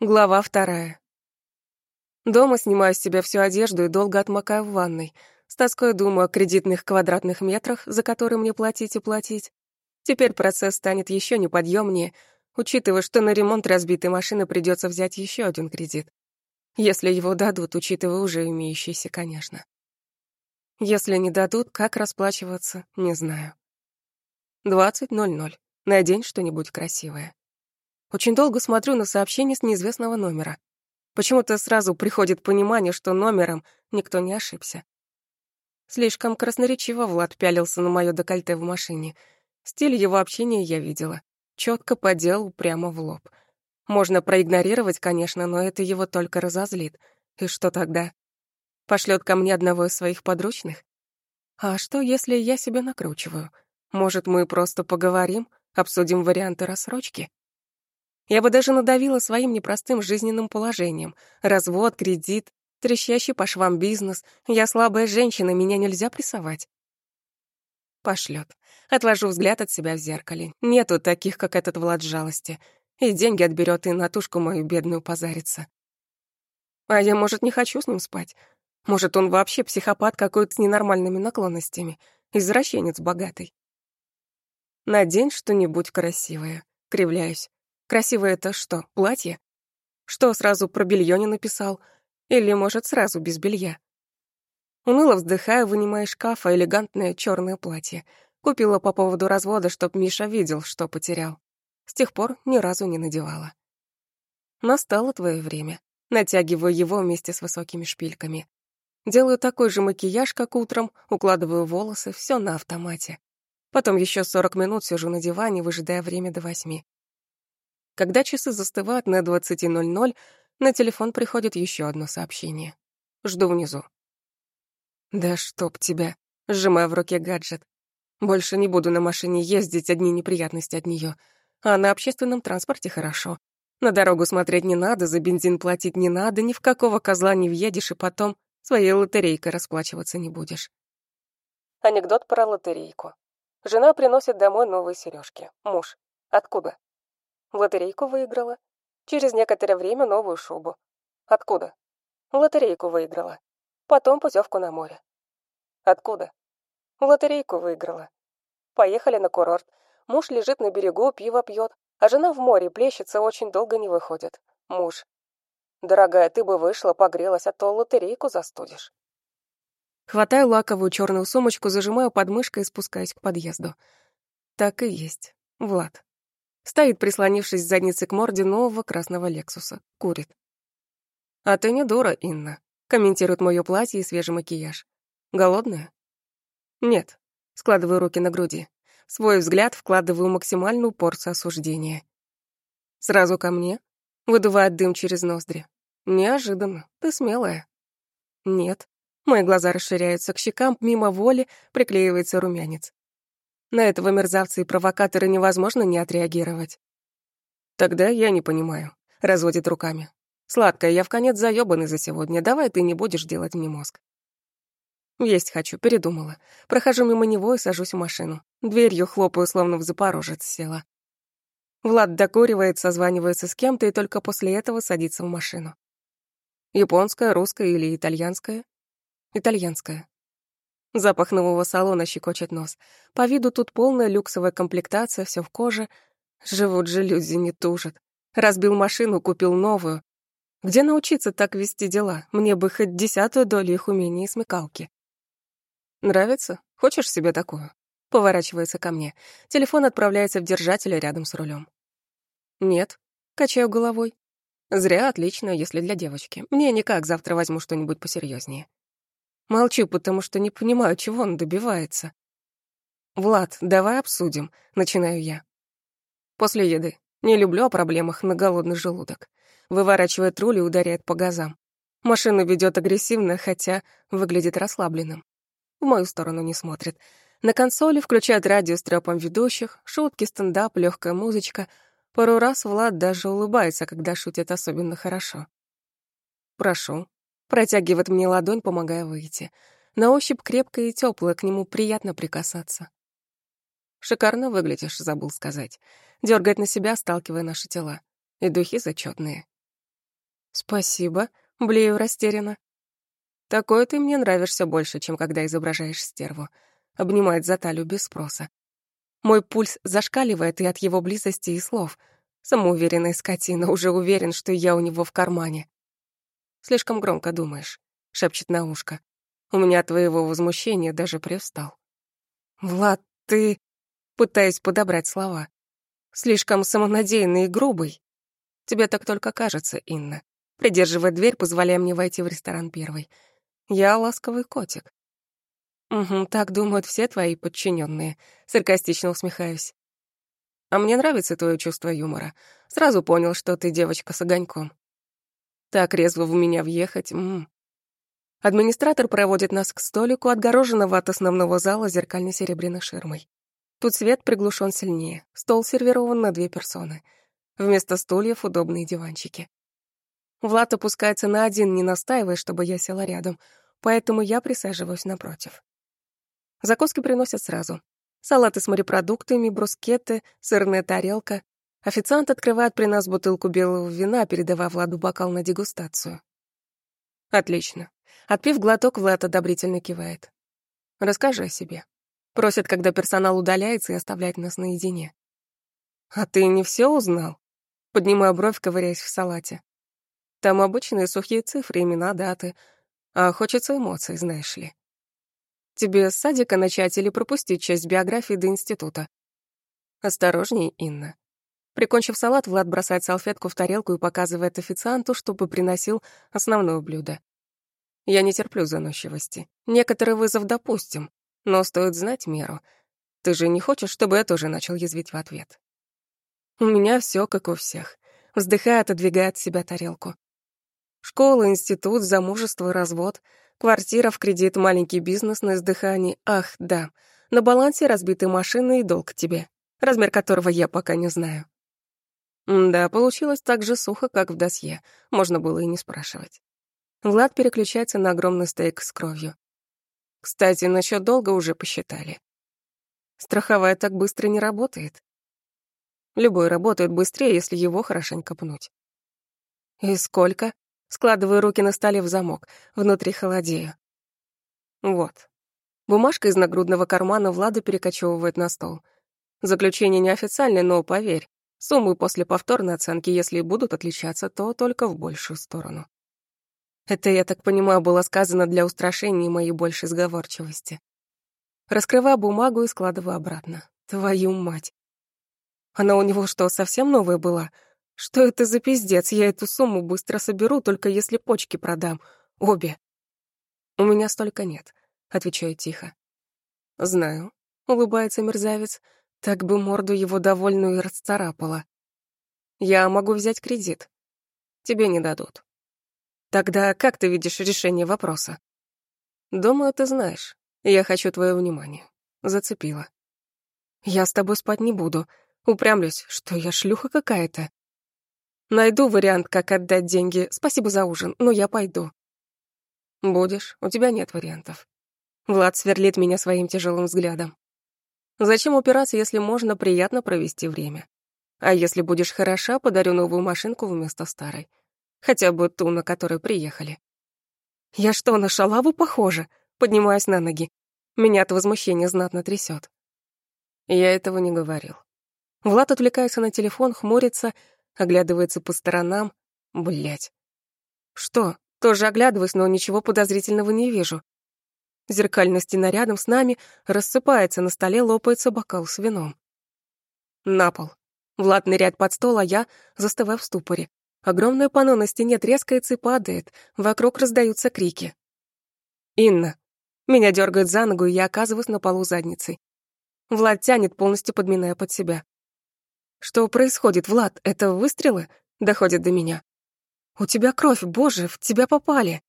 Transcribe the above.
Глава вторая. Дома снимаю с себя всю одежду и долго отмокаю в ванной. С тоской думаю о кредитных квадратных метрах, за которые мне платить и платить. Теперь процесс станет еще неподъемнее, учитывая, что на ремонт разбитой машины придется взять еще один кредит. Если его дадут, учитывая уже имеющийся, конечно. Если не дадут, как расплачиваться, не знаю. 20.00. Надень что-нибудь красивое. Очень долго смотрю на сообщение с неизвестного номера. Почему-то сразу приходит понимание, что номером никто не ошибся. Слишком красноречиво Влад пялился на моё декольте в машине. Стиль его общения я видела. Чётко по делу, прямо в лоб. Можно проигнорировать, конечно, но это его только разозлит. И что тогда? Пошлёт ко мне одного из своих подручных? А что, если я себя накручиваю? Может, мы просто поговорим, обсудим варианты рассрочки? Я бы даже надавила своим непростым жизненным положением. Развод, кредит, трещащий по швам бизнес. Я слабая женщина, меня нельзя прессовать. Пошлет. Отвожу взгляд от себя в зеркале. Нету таких, как этот Влад жалости. И деньги отберет, и натушку мою бедную позарится. А я, может, не хочу с ним спать. Может, он вообще психопат какой-то с ненормальными наклонностями. Извращенец богатый. Надень что-нибудь красивое. Кривляюсь. Красивое это что, платье? Что, сразу про белье не написал? Или, может, сразу без белья? Уныло вздыхаю, вынимая из шкафа элегантное черное платье. Купила по поводу развода, чтоб Миша видел, что потерял. С тех пор ни разу не надевала. Настало твое время. Натягиваю его вместе с высокими шпильками. Делаю такой же макияж, как утром, укладываю волосы, все на автомате. Потом еще 40 минут сижу на диване, выжидая время до восьми. Когда часы застывают на 20.00, на телефон приходит еще одно сообщение. Жду внизу. «Да чтоб тебя!» — сжимая в руке гаджет. «Больше не буду на машине ездить, одни неприятности от нее. А на общественном транспорте хорошо. На дорогу смотреть не надо, за бензин платить не надо, ни в какого козла не въедешь, и потом своей лотерейкой расплачиваться не будешь». Анекдот про лотерейку. Жена приносит домой новые сережки. Муж. Откуда? Лотерейку выиграла. Через некоторое время новую шубу. Откуда? Лотерейку выиграла. Потом путевку на море. Откуда? Лотерейку выиграла. Поехали на курорт. Муж лежит на берегу, пиво пьет, а жена в море плещется, очень долго не выходит. Муж. Дорогая, ты бы вышла, погрелась, а то лотерейку застудишь. Хватаю лаковую черную сумочку, зажимаю подмышкой и спускаюсь к подъезду. Так и есть. Влад. Стоит, прислонившись задницей к морде нового красного Лексуса. Курит. «А ты не дура, Инна», — комментирует моё платье и свежий макияж. «Голодная?» «Нет». Складываю руки на груди. Свой взгляд вкладываю максимальную порцию осуждения. «Сразу ко мне?» Выдувает дым через ноздри. «Неожиданно. Ты смелая». «Нет». Мои глаза расширяются к щекам, мимо воли приклеивается румянец. На этого мерзавца и провокатора невозможно не отреагировать. Тогда я не понимаю. Разводит руками. Сладкая, я в конец заёбанный за сегодня. Давай ты не будешь делать мне мозг. Есть хочу, передумала. Прохожу мимо него и сажусь в машину. Дверью хлопаю, словно в запорожец села. Влад докуривает, созванивается с кем-то и только после этого садится в машину. Японская, русская или итальянская? Итальянская. Запах нового салона щекочет нос. По виду тут полная люксовая комплектация, все в коже. Живут же люди, не тужат. Разбил машину, купил новую. Где научиться так вести дела? Мне бы хоть десятую долю их умений и смекалки. Нравится? Хочешь себе такую? Поворачивается ко мне. Телефон отправляется в держатель рядом с рулем. Нет. Качаю головой. Зря отлично, если для девочки. Мне никак, завтра возьму что-нибудь посерьезнее. Молчу, потому что не понимаю, чего он добивается. «Влад, давай обсудим», — начинаю я. После еды. Не люблю о проблемах на голодный желудок. Выворачивает руль и ударяет по газам. Машину ведет агрессивно, хотя выглядит расслабленным. В мою сторону не смотрит. На консоли включает радио с трёпом ведущих, шутки, стендап, легкая музычка. Пару раз Влад даже улыбается, когда шутит особенно хорошо. «Прошу», Протягивает мне ладонь, помогая выйти. На ощупь крепкая и теплая, к нему приятно прикасаться. «Шикарно выглядишь», — забыл сказать. Дергает на себя, сталкивая наши тела. И духи зачетные. «Спасибо», — блею растерянно. «Такой ты мне нравишься больше, чем когда изображаешь стерву», — обнимает за талию без спроса. Мой пульс зашкаливает и от его близости и слов. Самоуверенный скотина уже уверен, что я у него в кармане. «Слишком громко думаешь», — шепчет на ушко. У меня твоего возмущения даже привстал. «Влад, ты...» Пытаюсь подобрать слова. «Слишком самонадеянный и грубый. Тебе так только кажется, Инна. Придерживая дверь, позволяя мне войти в ресторан первой. Я ласковый котик. «Угу, так думают все твои подчиненные. саркастично усмехаюсь. «А мне нравится твое чувство юмора. Сразу понял, что ты девочка с огоньком. Так резво в меня въехать, м, -м. Администратор проводит нас к столику, отгороженного от основного зала зеркально-серебряной ширмой. Тут свет приглушен сильнее, стол сервирован на две персоны. Вместо стульев удобные диванчики. Влад опускается на один, не настаивая, чтобы я села рядом, поэтому я присаживаюсь напротив. Закуски приносят сразу. Салаты с морепродуктами, брускеты, сырная тарелка. Официант открывает при нас бутылку белого вина, передавая Владу бокал на дегустацию. Отлично. Отпив глоток, Влад одобрительно кивает. Расскажи о себе. Просит, когда персонал удаляется и оставляет нас наедине. А ты не все узнал? Поднимаю бровь, ковыряясь в салате. Там обычные сухие цифры, имена, даты. А хочется эмоций, знаешь ли. Тебе с садика начать или пропустить часть биографии до института? Осторожней, Инна. Прикончив салат, Влад бросает салфетку в тарелку и показывает официанту, чтобы приносил основное блюдо. Я не терплю заносчивости. Некоторый вызов допустим, но стоит знать меру. Ты же не хочешь, чтобы я тоже начал язвить в ответ? У меня все как у всех. Вздыхая, отодвигает от себя тарелку. Школа, институт, замужество, развод, квартира в кредит, маленький бизнес на издыхании. Ах, да, на балансе разбитые машины и долг тебе, размер которого я пока не знаю. Да, получилось так же сухо, как в досье. Можно было и не спрашивать. Влад переключается на огромный стейк с кровью. Кстати, насчет долга уже посчитали. Страховая так быстро не работает. Любой работает быстрее, если его хорошенько пнуть. И сколько? Складываю руки на столе в замок, внутри холодею. Вот. Бумажка из нагрудного кармана Влада перекочевывает на стол. Заключение неофициальное, но поверь, суммы после повторной оценки, если будут отличаться, то только в большую сторону. Это, я так понимаю, было сказано для устрашения моей большей сговорчивости. Раскрываю бумагу и складываю обратно. Твою мать. Она у него что, совсем новая была? Что это за пиздец? Я эту сумму быстро соберу, только если почки продам. Обе. У меня столько нет, отвечаю тихо. Знаю, улыбается мерзавец. Так бы морду его довольную и расцарапала. Я могу взять кредит. Тебе не дадут. Тогда как ты видишь решение вопроса? Думаю, ты знаешь. Я хочу твое внимание. Зацепила. Я с тобой спать не буду. Упрямлюсь, что я шлюха какая-то. Найду вариант, как отдать деньги. Спасибо за ужин, но я пойду. Будешь, у тебя нет вариантов. Влад сверлит меня своим тяжелым взглядом. Зачем упираться, если можно приятно провести время? А если будешь хороша, подарю новую машинку вместо старой. Хотя бы ту, на которой приехали. Я что, на шалаву похожа? Поднимаюсь на ноги. Меня от возмущения знатно трясет. Я этого не говорил. Влад отвлекается на телефон, хмурится, оглядывается по сторонам. Блять. Что? Тоже оглядываюсь, но ничего подозрительного не вижу. Зеркальная стена рядом с нами рассыпается, на столе лопается бокал с вином. На пол. Влад ныряет под стол, а я застываю в ступоре. Огромное панно на стене трескается и падает, вокруг раздаются крики. «Инна!» Меня дергают за ногу, и я оказываюсь на полу задницей. Влад тянет, полностью подминая под себя. «Что происходит, Влад? Это выстрелы?» Доходит до меня. «У тебя кровь, боже, в тебя попали!»